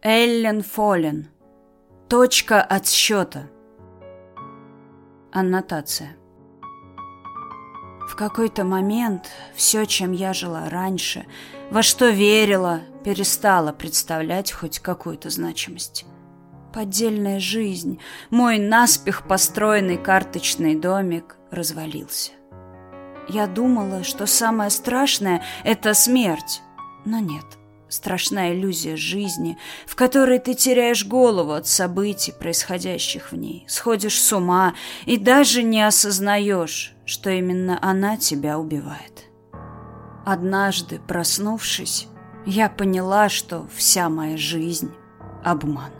Эллен Фолен. Точка отсчета. Аннотация. В какой-то момент все, чем я жила раньше, во что верила, перестало представлять хоть какую-то значимость. Поддельная жизнь, мой наспех построенный карточный домик развалился. Я думала, что самое страшное — это смерть, но нет. Страшная иллюзия жизни, в которой ты теряешь голову от событий, происходящих в ней, сходишь с ума и даже не осознаешь, что именно она тебя убивает. Однажды, проснувшись, я поняла, что вся моя жизнь — обман.